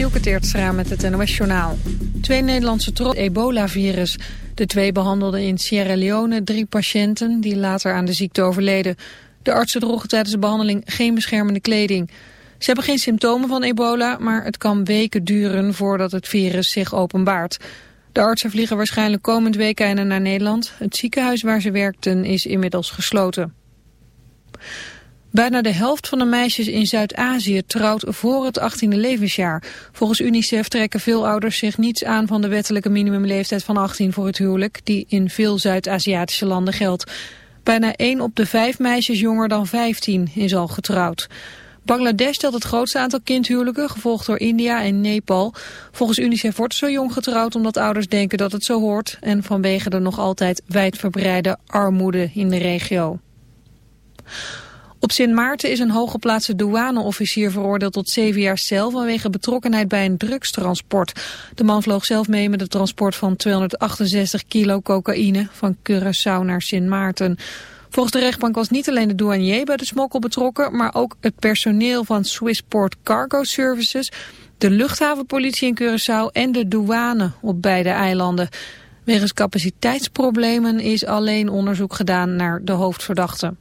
Dielke Teertstra met het NOS-journaal. Twee Nederlandse trots ebola-virus. De twee behandelden in Sierra Leone drie patiënten die later aan de ziekte overleden. De artsen droegen tijdens de behandeling geen beschermende kleding. Ze hebben geen symptomen van ebola, maar het kan weken duren voordat het virus zich openbaart. De artsen vliegen waarschijnlijk komend weekend naar Nederland. Het ziekenhuis waar ze werkten is inmiddels gesloten. Bijna de helft van de meisjes in Zuid-Azië trouwt voor het 18e levensjaar. Volgens UNICEF trekken veel ouders zich niets aan van de wettelijke minimumleeftijd van 18 voor het huwelijk, die in veel Zuid-Aziatische landen geldt. Bijna 1 op de 5 meisjes jonger dan 15 is al getrouwd. Bangladesh stelt het grootste aantal kindhuwelijken, gevolgd door India en Nepal. Volgens UNICEF wordt zo jong getrouwd omdat ouders denken dat het zo hoort... en vanwege de nog altijd wijdverbreide armoede in de regio. Op Sint Maarten is een hooggeplaatste douaneofficier veroordeeld tot zeven jaar cel vanwege betrokkenheid bij een drugstransport. De man vloog zelf mee met het transport van 268 kilo cocaïne van Curaçao naar Sint Maarten. Volgens de rechtbank was niet alleen de douanier bij de smokkel betrokken, maar ook het personeel van Swissport Cargo Services, de luchthavenpolitie in Curaçao en de douane op beide eilanden. Wegens capaciteitsproblemen is alleen onderzoek gedaan naar de hoofdverdachte.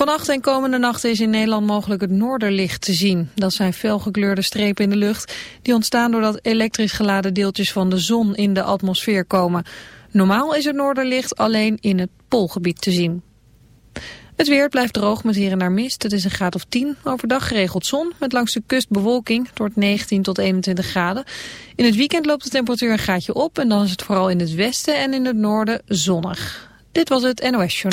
Vannacht en komende nachten is in Nederland mogelijk het noorderlicht te zien. Dat zijn felgekleurde strepen in de lucht die ontstaan doordat elektrisch geladen deeltjes van de zon in de atmosfeer komen. Normaal is het noorderlicht alleen in het poolgebied te zien. Het weer blijft droog met hier en daar mist. Het is een graad of 10. Overdag geregeld zon met langs de kust bewolking. Het wordt 19 tot 21 graden. In het weekend loopt de temperatuur een graadje op. En dan is het vooral in het westen en in het noorden zonnig. Dit was het NOS Show.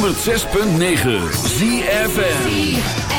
106.9 ZFN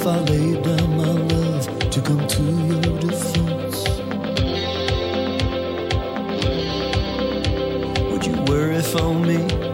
if I laid down my love to come to your defense? Would you worry for me?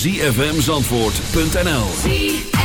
www.zfmzandvoort.nl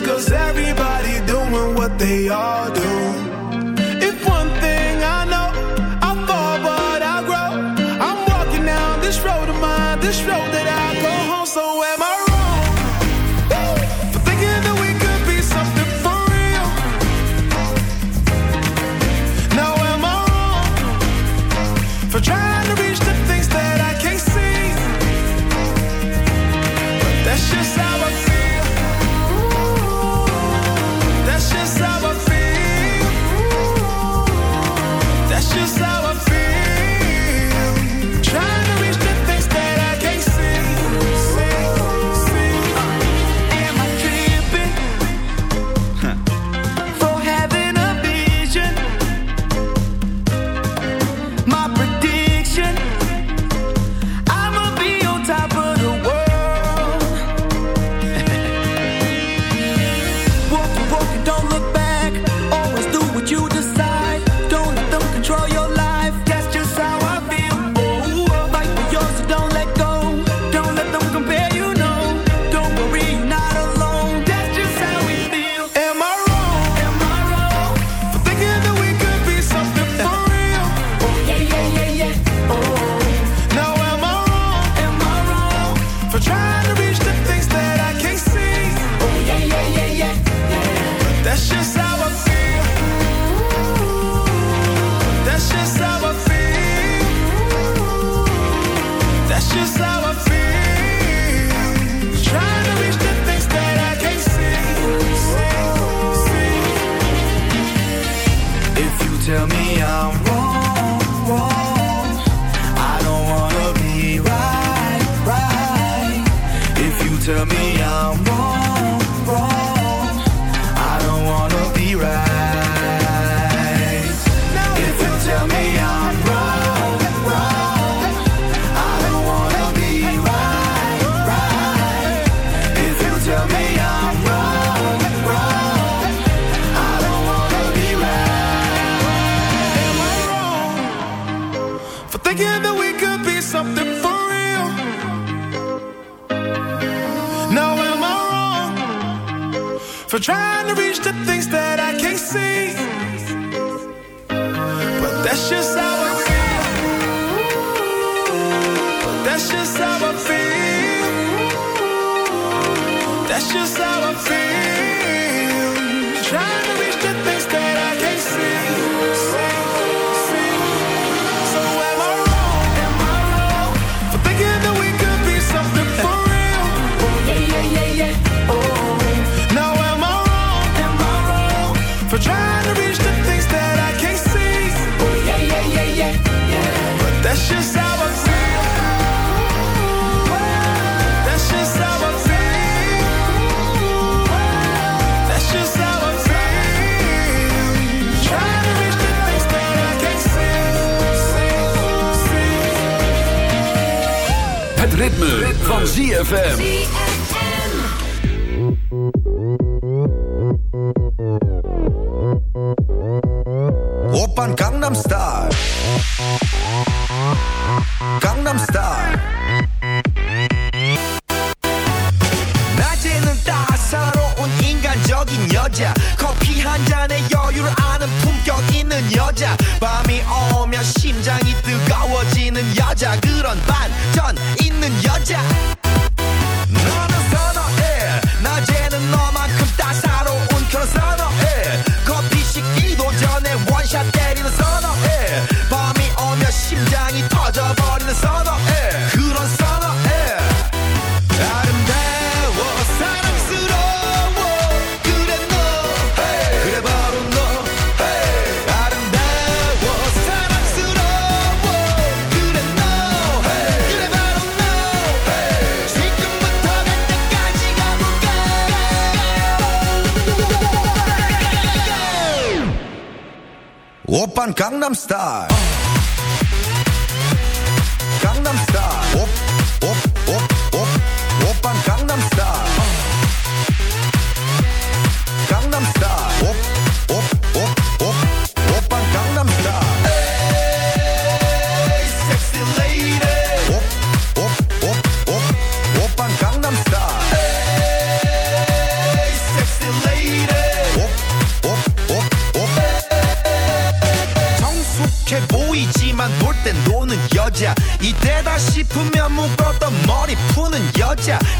cause everybody doing what they all do. ritme, ritme. van ZFM. Oppan Gangnam Style. Gangnam Style. 낮에는 따사로운 인간적인 여자. 커피 한 잔에 여유를 아는 품격 있는 여자. 밤이 오면 심장이 뜨거워져. 있는 여자 그런 반전 있는 여자. van Gangnam Style.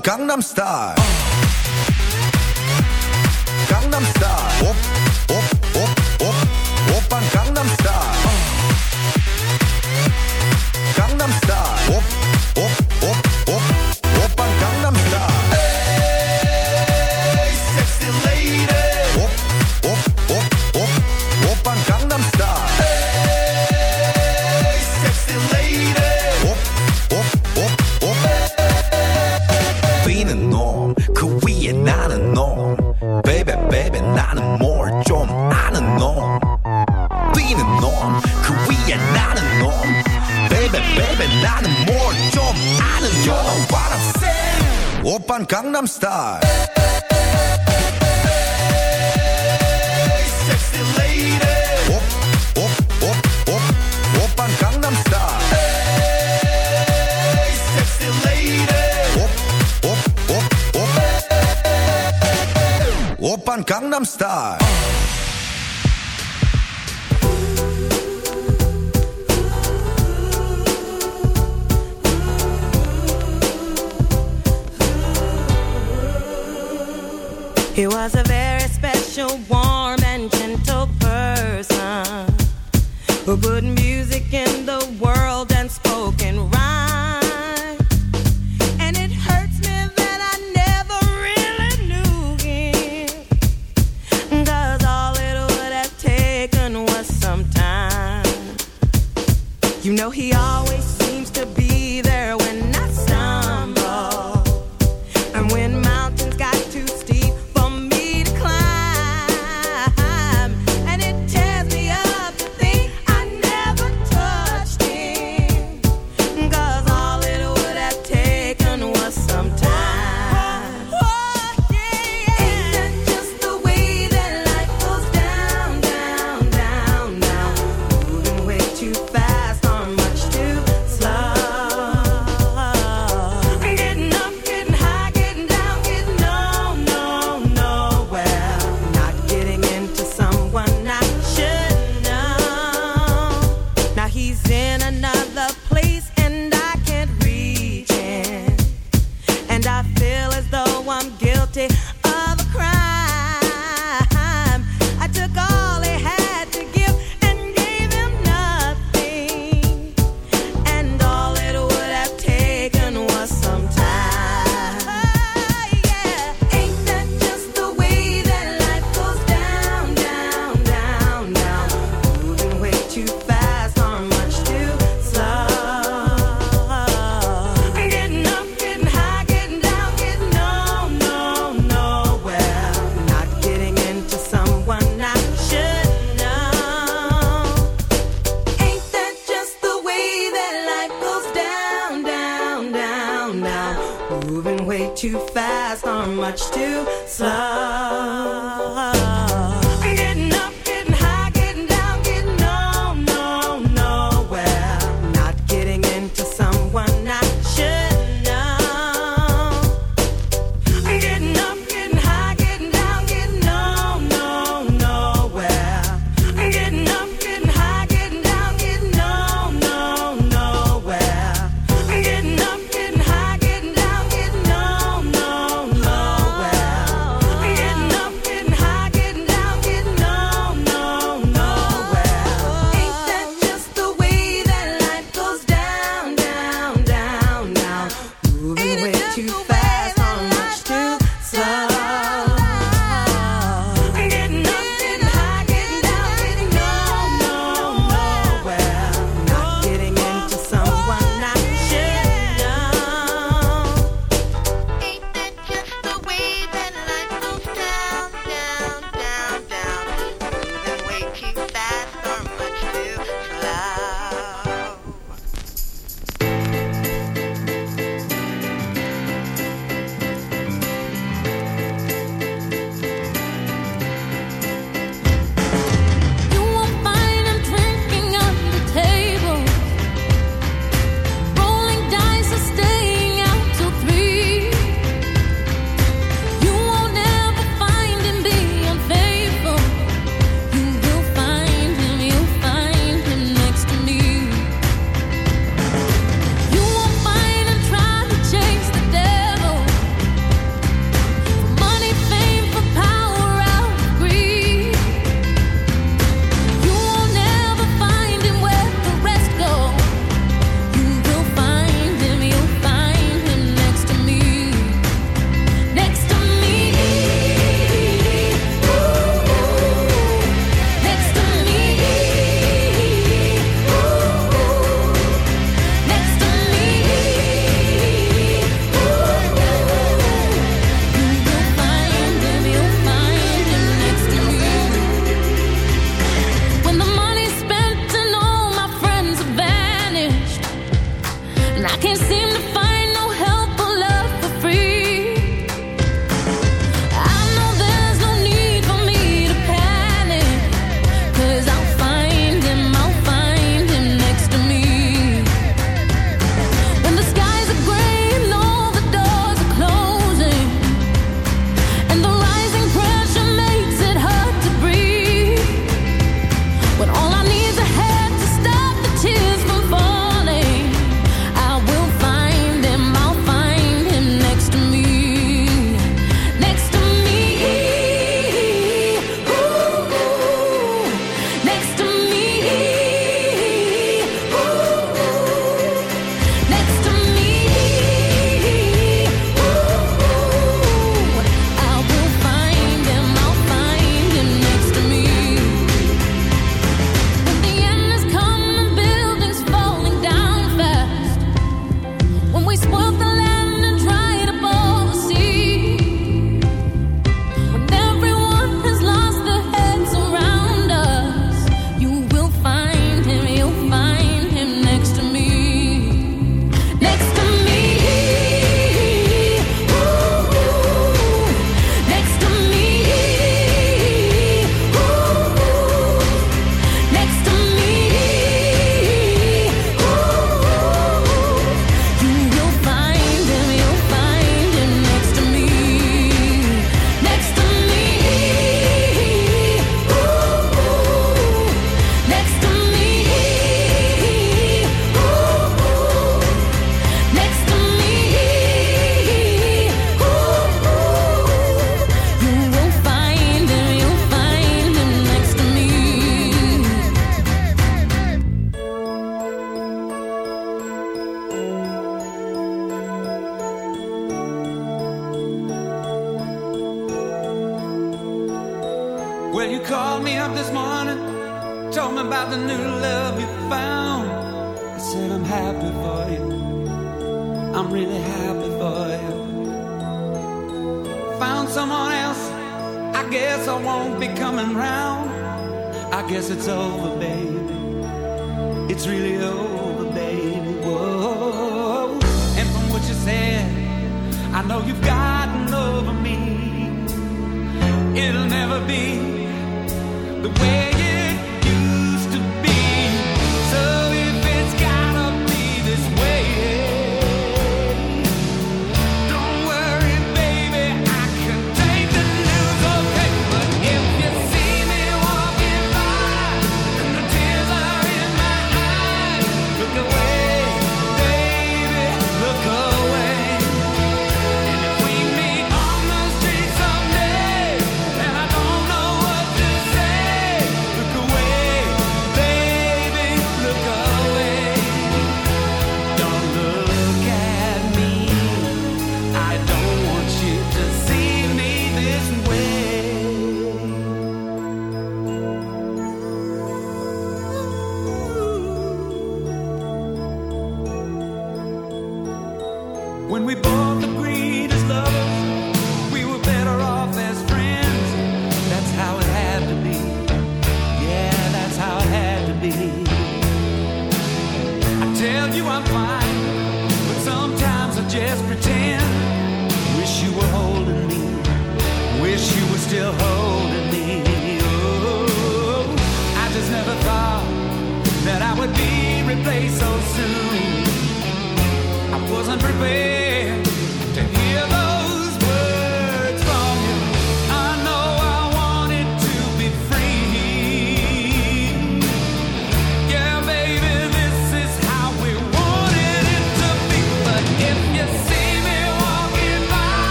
Gangnam Style. he always